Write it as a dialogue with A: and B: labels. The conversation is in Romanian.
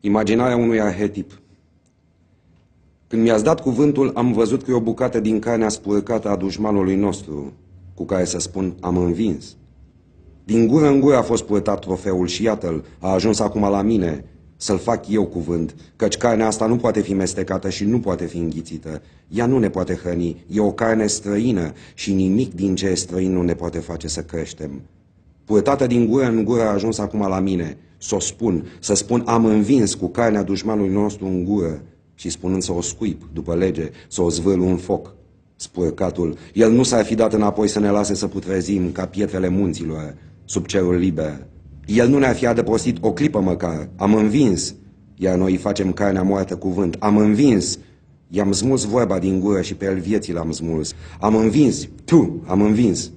A: Imaginarea unui arhetip. Când mi-ați dat cuvântul, am văzut că e o bucată din carnea spurcată a dușmanului nostru, cu care să spun am învins. Din gură în gură a fost purtat trofeul și iată-l, a ajuns acum la mine, să-l fac eu cuvânt, căci carnea asta nu poate fi mestecată și nu poate fi înghițită. Ea nu ne poate hrăni, e o carne străină și nimic din ce e străin nu ne poate face să creștem. Purtată din gură în gură a ajuns acum la mine, să o spun, să spun am învins cu carnea dușmanului nostru în gură și spunând să o scuip după lege, să o zvârlu în foc. Spurcatul, el nu s-ar fi dat înapoi să ne lase să putrezim ca pietrele munților, sub cerul liber. El nu ne-ar fi adăpostit o clipă măcar, am învins, iar noi îi facem carnea moartă cuvânt, am învins, i-am smuls vorba din gură și pe el vieții l-am smuls, am învins, tu, am învins.